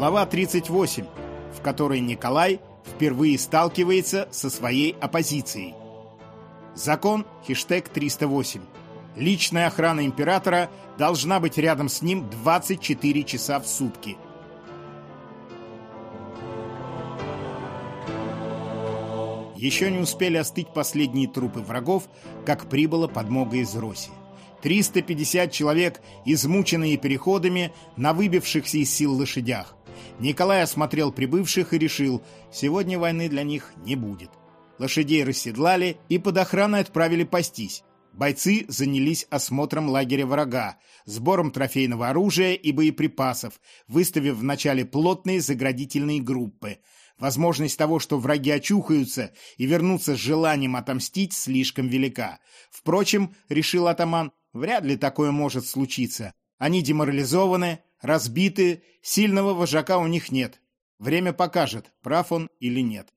Глава 38, в которой Николай впервые сталкивается со своей оппозицией. Закон хештег 308. Личная охрана императора должна быть рядом с ним 24 часа в сутки. Еще не успели остыть последние трупы врагов, как прибыла подмога из Роси. 350 человек, измученные переходами на выбившихся из сил лошадях. Николай осмотрел прибывших и решил, сегодня войны для них не будет. Лошадей расседлали и под охраной отправили пастись. Бойцы занялись осмотром лагеря врага, сбором трофейного оружия и боеприпасов, выставив вначале плотные заградительные группы. Возможность того, что враги очухаются и вернутся с желанием отомстить, слишком велика. Впрочем, решил атаман, вряд ли такое может случиться. Они деморализованы, разбиты, сильного вожака у них нет. Время покажет, прав он или нет.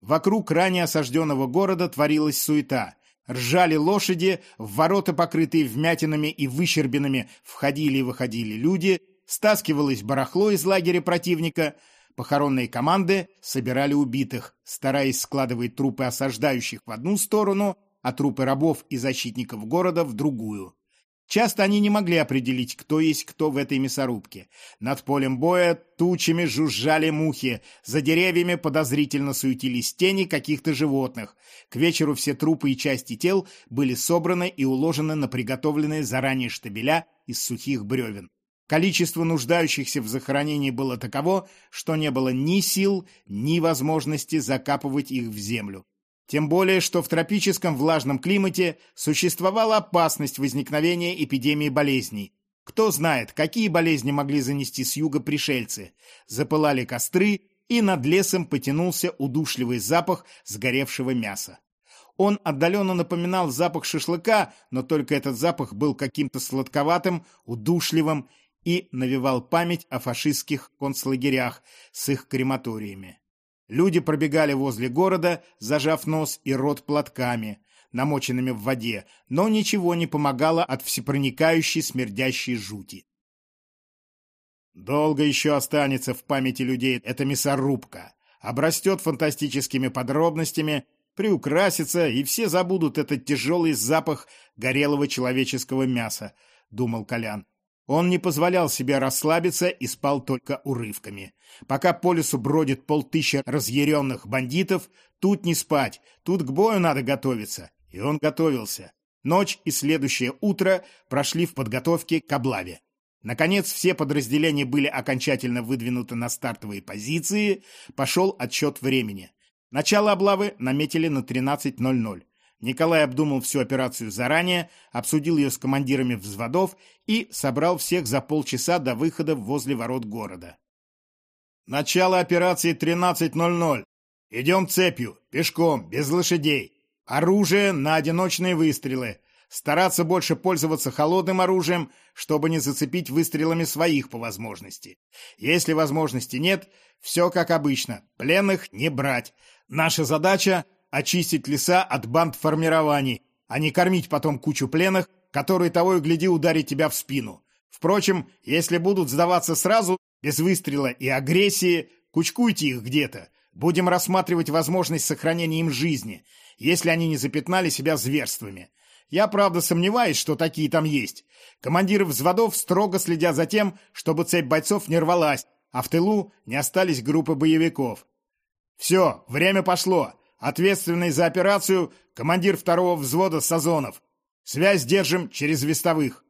Вокруг ранее осажденного города творилась суета. Ржали лошади, в ворота, покрытые вмятинами и выщербинами, входили и выходили люди, стаскивалось барахло из лагеря противника, похоронные команды собирали убитых, стараясь складывать трупы осаждающих в одну сторону, а трупы рабов и защитников города в другую. Часто они не могли определить, кто есть кто в этой мясорубке. Над полем боя тучами жужжали мухи, за деревьями подозрительно суетились тени каких-то животных. К вечеру все трупы и части тел были собраны и уложены на приготовленные заранее штабеля из сухих бревен. Количество нуждающихся в захоронении было таково, что не было ни сил, ни возможности закапывать их в землю. Тем более, что в тропическом влажном климате существовала опасность возникновения эпидемии болезней. Кто знает, какие болезни могли занести с юга пришельцы. Запылали костры, и над лесом потянулся удушливый запах сгоревшего мяса. Он отдаленно напоминал запах шашлыка, но только этот запах был каким-то сладковатым, удушливым и навевал память о фашистских концлагерях с их крематориями. Люди пробегали возле города, зажав нос и рот платками, намоченными в воде, но ничего не помогало от всепроникающей смердящей жути. Долго еще останется в памяти людей эта мясорубка, обрастет фантастическими подробностями, приукрасится, и все забудут этот тяжелый запах горелого человеческого мяса, думал Колян. Он не позволял себе расслабиться и спал только урывками. Пока по лесу бродит полтыщи разъяренных бандитов, тут не спать, тут к бою надо готовиться. И он готовился. Ночь и следующее утро прошли в подготовке к облаве. Наконец, все подразделения были окончательно выдвинуты на стартовые позиции, пошел отсчет времени. Начало облавы наметили на 13.00. Николай обдумал всю операцию заранее, обсудил ее с командирами взводов и собрал всех за полчаса до выхода возле ворот города. Начало операции 13.00. Идем цепью, пешком, без лошадей. Оружие на одиночные выстрелы. Стараться больше пользоваться холодным оружием, чтобы не зацепить выстрелами своих по возможности. Если возможности нет, все как обычно. Пленных не брать. Наша задача очистить леса от банд формирований, а не кормить потом кучу пленных, которые того и гляди ударить тебя в спину. Впрочем, если будут сдаваться сразу, без выстрела и агрессии, кучкуйте их где-то. Будем рассматривать возможность сохранения им жизни, если они не запятнали себя зверствами. Я, правда, сомневаюсь, что такие там есть. Командиры взводов строго следят за тем, чтобы цепь бойцов не рвалась, а в тылу не остались группы боевиков. Все, время пошло. Ответственный за операцию командир второго взвода Сазонов. Связь держим через вестовых.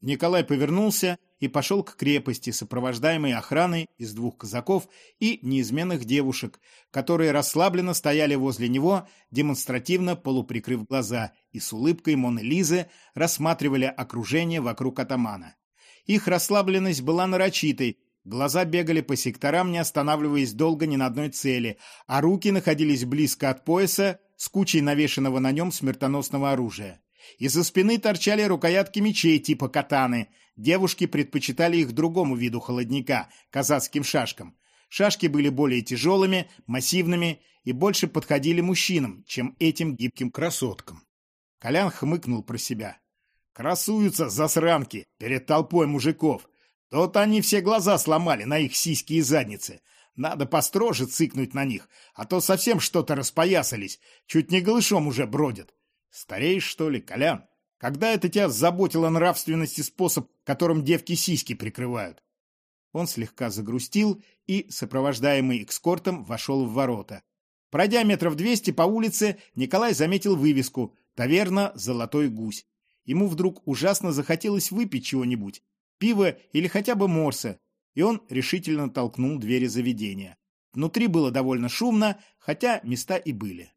Николай повернулся и пошел к крепости, сопровождаемой охраной из двух казаков и неизменных девушек, которые расслабленно стояли возле него, демонстративно полуприкрыв глаза, и с улыбкой Моны Лизы рассматривали окружение вокруг атамана. Их расслабленность была нарочитой, Глаза бегали по секторам, не останавливаясь долго ни на одной цели, а руки находились близко от пояса с кучей навешенного на нем смертоносного оружия. Из-за спины торчали рукоятки мечей типа катаны. Девушки предпочитали их другому виду холодника – казацким шашкам. Шашки были более тяжелыми, массивными и больше подходили мужчинам, чем этим гибким красоткам. Колян хмыкнул про себя. «Красуются засранки перед толпой мужиков. Тот они все глаза сломали на их сиськи и задницы. Надо построже цикнуть на них, а то совсем что-то распоясались, чуть не голышом уже бродят. Стареешь, что ли, Колян? Когда это тебя заботила нравственность и способ, которым девки сиськи прикрывают? Он слегка загрустил и, сопровождаемый экскортом, вошел в ворота. Пройдя метров двести по улице, Николай заметил вывеску «Таверна Золотой гусь». Ему вдруг ужасно захотелось выпить чего-нибудь, пива или хотя бы морса, и он решительно толкнул двери заведения. Внутри было довольно шумно, хотя места и были.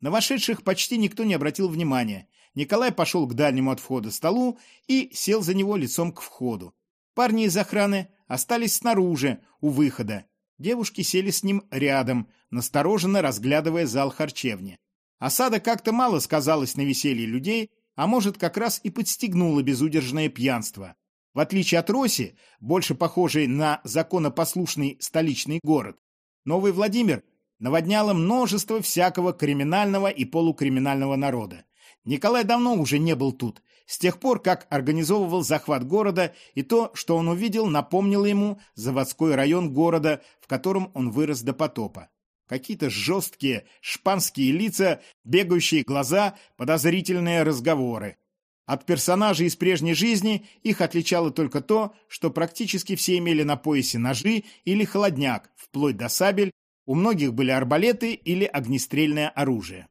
На вошедших почти никто не обратил внимания. Николай пошел к дальнему от входа столу и сел за него лицом к входу. Парни из охраны остались снаружи, у выхода. Девушки сели с ним рядом, настороженно разглядывая зал харчевни. Осада как-то мало сказалась на веселье людей, а может, как раз и подстегнула безудержное пьянство. В отличие от Роси, больше похожей на законопослушный столичный город, Новый Владимир наводняло множество всякого криминального и полукриминального народа. Николай давно уже не был тут, с тех пор, как организовывал захват города, и то, что он увидел, напомнило ему заводской район города, в котором он вырос до потопа. Какие-то жесткие шпанские лица, бегающие глаза, подозрительные разговоры. От персонажей из прежней жизни их отличало только то, что практически все имели на поясе ножи или холодняк, вплоть до сабель, у многих были арбалеты или огнестрельное оружие.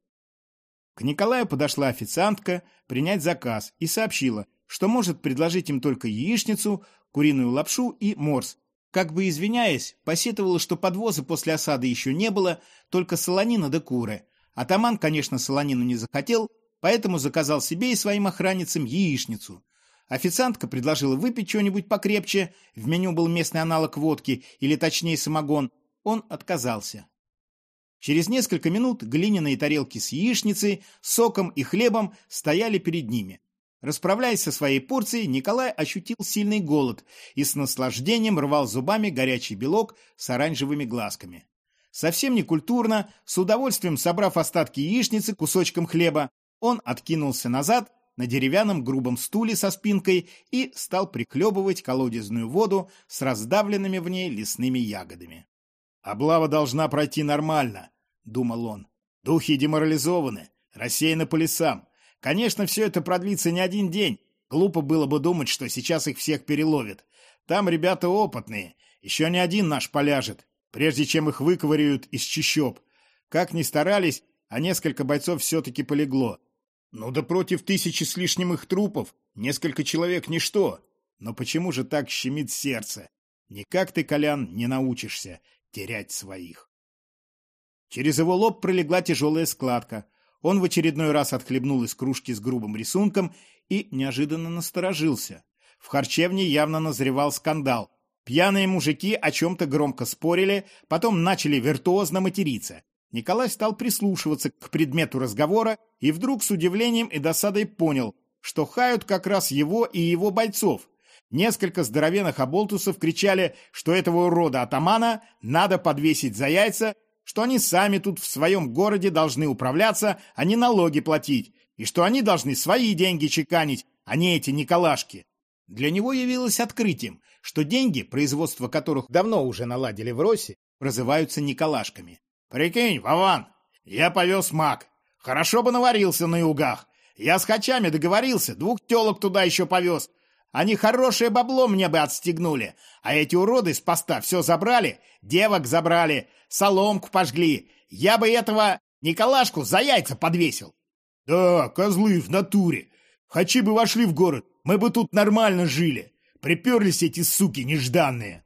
К Николаю подошла официантка принять заказ и сообщила, что может предложить им только яичницу, куриную лапшу и морс. Как бы извиняясь, посетовала, что подвоза после осады еще не было, только солонина да куры. Атаман, конечно, солонину не захотел, поэтому заказал себе и своим охранницам яичницу. Официантка предложила выпить что-нибудь покрепче, в меню был местный аналог водки, или точнее самогон. Он отказался. Через несколько минут глиняные тарелки с яичницей, соком и хлебом стояли перед ними. Расправляясь со своей порцией, Николай ощутил сильный голод и с наслаждением рвал зубами горячий белок с оранжевыми глазками. Совсем некультурно, с удовольствием собрав остатки яичницы кусочком хлеба, он откинулся назад на деревянном грубом стуле со спинкой и стал прихлебывать колодезную воду с раздавленными в ней лесными ягодами. «Облава должна пройти нормально», — думал он. «Духи деморализованы, рассеяны по лесам. Конечно, все это продлится не один день. Глупо было бы думать, что сейчас их всех переловят. Там ребята опытные, еще не один наш поляжет, прежде чем их выковыряют из чащоб. Как ни старались, а несколько бойцов все-таки полегло. Ну да против тысячи с лишним их трупов несколько человек ничто. Но почему же так щемит сердце? Никак ты, Колян, не научишься терять своих. Через его лоб пролегла тяжелая складка. Он в очередной раз отхлебнул из кружки с грубым рисунком и неожиданно насторожился. В харчевне явно назревал скандал. Пьяные мужики о чем-то громко спорили, потом начали виртуозно материться. Николай стал прислушиваться к предмету разговора и вдруг с удивлением и досадой понял, что хают как раз его и его бойцов. Несколько здоровенных оболтусов кричали, что этого урода атамана надо подвесить за яйца, что они сами тут в своем городе должны управляться, а не налоги платить, и что они должны свои деньги чеканить, а не эти Николашки. Для него явилось открытием, что деньги, производство которых давно уже наладили в Росе, называются Николашками. «Прикинь, Вован, я повез маг. Хорошо бы наварился на югах. Я с хачами договорился, двух телок туда еще повез. Они хорошее бабло мне бы отстегнули, а эти уроды с поста все забрали, девок забрали, соломку пожгли. Я бы этого Николашку за яйца подвесил. Да, козлы в натуре. Хачи бы вошли в город, мы бы тут нормально жили. Приперлись эти суки нежданные.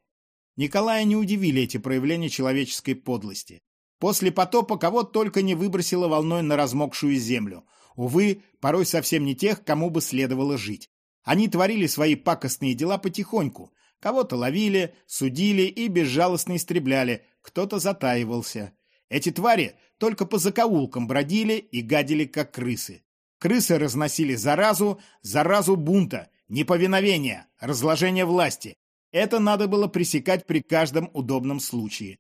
Николая не удивили эти проявления человеческой подлости. После потопа кого только не выбросило волной на размокшую землю. Увы, порой совсем не тех, кому бы следовало жить. Они творили свои пакостные дела потихоньку. Кого-то ловили, судили и безжалостно истребляли, кто-то затаивался. Эти твари только по закоулкам бродили и гадили, как крысы. Крысы разносили заразу, заразу бунта, неповиновения, разложения власти. Это надо было пресекать при каждом удобном случае.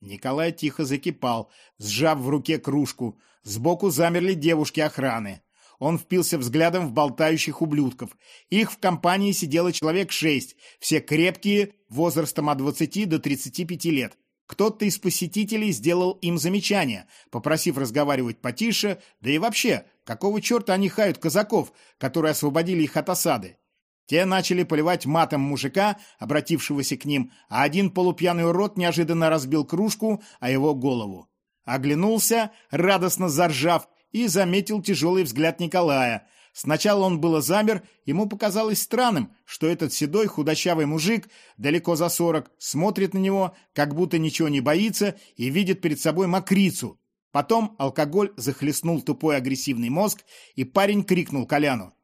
Николай тихо закипал, сжав в руке кружку. Сбоку замерли девушки охраны. Он впился взглядом в болтающих ублюдков. Их в компании сидело человек шесть, все крепкие, возрастом от 20 до 35 лет. Кто-то из посетителей сделал им замечание, попросив разговаривать потише, да и вообще, какого черта они хают казаков, которые освободили их от осады. Те начали поливать матом мужика, обратившегося к ним, а один полупьяный урод неожиданно разбил кружку о его голову. Оглянулся, радостно заржав, и заметил тяжелый взгляд Николая. Сначала он было замер, ему показалось странным, что этот седой худощавый мужик, далеко за сорок, смотрит на него, как будто ничего не боится и видит перед собой мокрицу. Потом алкоголь захлестнул тупой агрессивный мозг, и парень крикнул Коляну.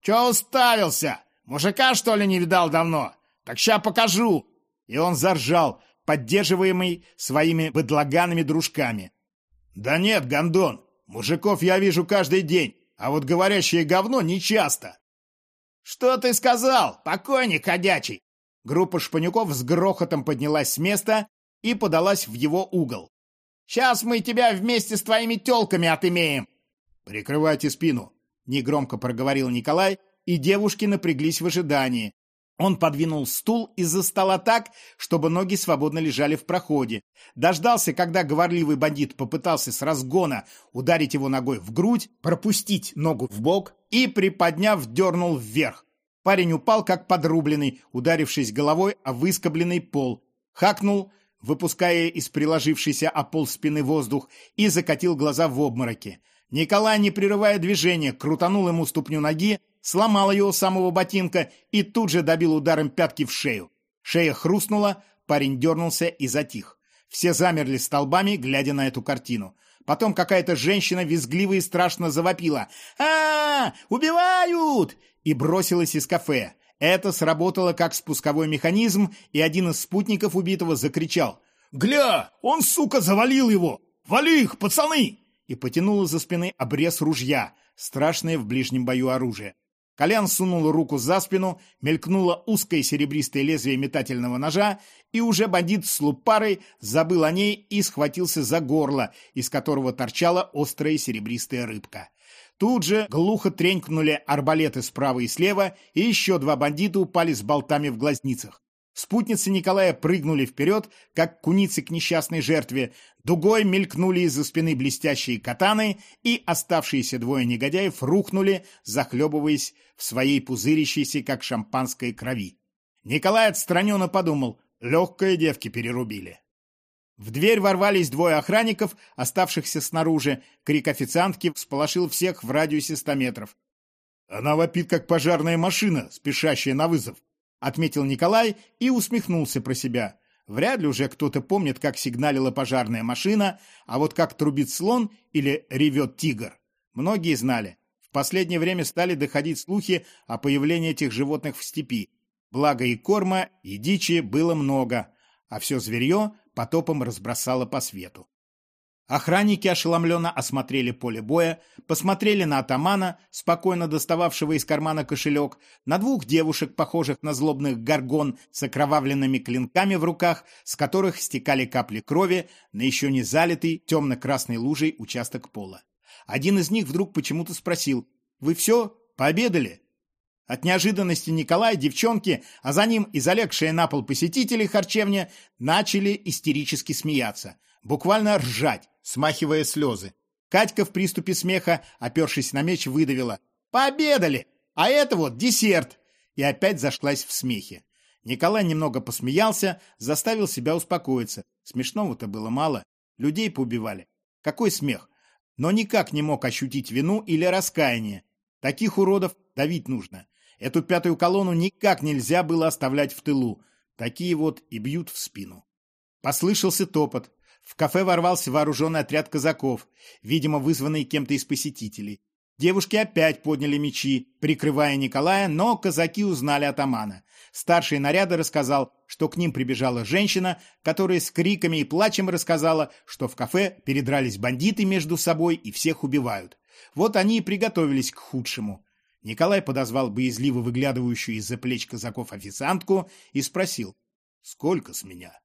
«Че уставился? Мужика, что ли, не видал давно? Так ща покажу!» И он заржал, поддерживаемый своими быдлаганными дружками. «Да нет, гондон, Мужиков я вижу каждый день, а вот говорящее говно нечасто. «Что ты сказал, покойник ходячий?» Группа шпанюков с грохотом поднялась с места и подалась в его угол. «Сейчас мы тебя вместе с твоими телками отымеем!» «Прикрывайте спину!» — негромко проговорил Николай, и девушки напряглись в ожидании. Он подвинул стул из-за стола так, чтобы ноги свободно лежали в проходе. Дождался, когда говорливый бандит попытался с разгона ударить его ногой в грудь, пропустить ногу в бок и, приподняв, дернул вверх. Парень упал, как подрубленный, ударившись головой о выскобленный пол. Хакнул, выпуская из приложившейся о пол спины воздух, и закатил глаза в обмороке. Николай, не прерывая движения, крутанул ему ступню ноги, сломал у самого ботинка и тут же добил ударом пятки в шею. Шея хрустнула, парень дернулся и затих. Все замерли столбами, глядя на эту картину. Потом какая-то женщина визгливо и страшно завопила а, -а, -а Убивают!» и бросилась из кафе. Это сработало как спусковой механизм, и один из спутников убитого закричал «Гля! Он, сука, завалил его! Вали их, пацаны!» и потянул из-за спины обрез ружья, страшное в ближнем бою оружие. Колян сунул руку за спину, мелькнуло узкое серебристое лезвие метательного ножа, и уже бандит с лупарой забыл о ней и схватился за горло, из которого торчала острая серебристая рыбка. Тут же глухо тренькнули арбалеты справа и слева, и еще два бандита упали с болтами в глазницах. Спутницы Николая прыгнули вперед, как куницы к несчастной жертве. Дугой мелькнули из-за спины блестящие катаны, и оставшиеся двое негодяев рухнули, захлебываясь в своей пузырящейся, как шампанское, крови. Николай отстраненно подумал, легкое девки перерубили. В дверь ворвались двое охранников, оставшихся снаружи. Крик официантки всполошил всех в радиусе ста метров. «Она вопит, как пожарная машина, спешащая на вызов», — отметил Николай и усмехнулся про себя. Вряд ли уже кто-то помнит, как сигналила пожарная машина, а вот как трубит слон или ревет тигр. Многие знали. В последнее время стали доходить слухи о появлении этих животных в степи. Благо и корма, и дичи было много, а все зверье потопом разбросало по свету. Охранники ошеломленно осмотрели поле боя, посмотрели на атамана, спокойно достававшего из кармана кошелек, на двух девушек, похожих на злобных горгон с окровавленными клинками в руках, с которых стекали капли крови на еще не залитый темно-красной лужей участок пола. Один из них вдруг почему-то спросил «Вы все? Пообедали?» От неожиданности Николай, девчонки, а за ним и залегшие на пол посетители харчевня начали истерически смеяться, буквально ржать смахивая слезы. Катька в приступе смеха, опершись на меч, выдавила. «Пообедали! А это вот десерт!» И опять зашлась в смехе. Николай немного посмеялся, заставил себя успокоиться. Смешного-то было мало. Людей поубивали. Какой смех! Но никак не мог ощутить вину или раскаяние. Таких уродов давить нужно. Эту пятую колонну никак нельзя было оставлять в тылу. Такие вот и бьют в спину. Послышался топот. В кафе ворвался вооруженный отряд казаков, видимо, вызванный кем-то из посетителей. Девушки опять подняли мечи, прикрывая Николая, но казаки узнали атамана. Старший наряда рассказал, что к ним прибежала женщина, которая с криками и плачем рассказала, что в кафе передрались бандиты между собой и всех убивают. Вот они и приготовились к худшему. Николай подозвал боязливо выглядывающую из-за плеч казаков официантку и спросил, «Сколько с меня?»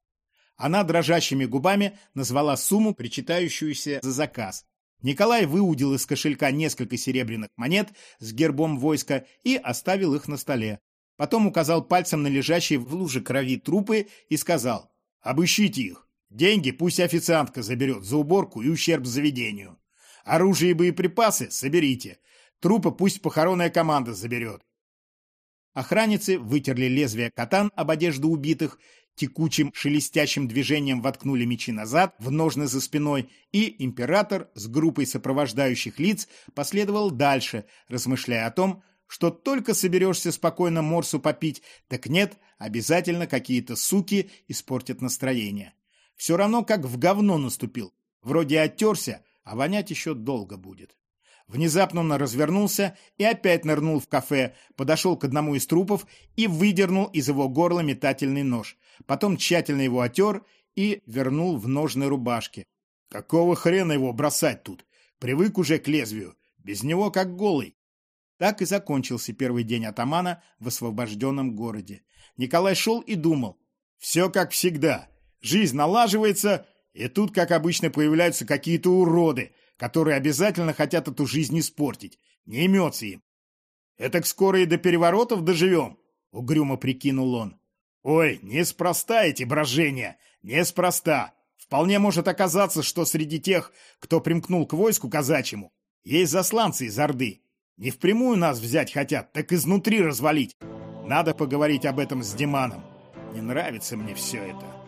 Она дрожащими губами назвала сумму, причитающуюся за заказ. Николай выудил из кошелька несколько серебряных монет с гербом войска и оставил их на столе. Потом указал пальцем на лежащие в луже крови трупы и сказал «Обыщите их. Деньги пусть официантка заберет за уборку и ущерб заведению. Оружие и боеприпасы соберите. Трупы пусть похоронная команда заберет. Охранницы вытерли лезвие катан об одежду убитых, текучим шелестящим движением воткнули мечи назад, в ножны за спиной, и император с группой сопровождающих лиц последовал дальше, размышляя о том, что только соберешься спокойно морсу попить, так нет, обязательно какие-то суки испортят настроение. Все равно как в говно наступил. Вроде оттерся, а вонять еще долго будет. Внезапно он развернулся и опять нырнул в кафе, подошел к одному из трупов и выдернул из его горла метательный нож. Потом тщательно его отер и вернул в ножны рубашки. Какого хрена его бросать тут? Привык уже к лезвию. Без него как голый. Так и закончился первый день атамана в освобожденном городе. Николай шел и думал. Все как всегда. Жизнь налаживается, и тут, как обычно, появляются какие-то уроды, которые обязательно хотят эту жизнь испортить. Не имется им. «Этак скоро и до переворотов доживем», — угрюмо прикинул он. «Ой, неспроста эти брожения, неспроста. Вполне может оказаться, что среди тех, кто примкнул к войску казачьему, есть засланцы из Орды. Не впрямую нас взять хотят, так изнутри развалить. Надо поговорить об этом с Диманом. Не нравится мне все это».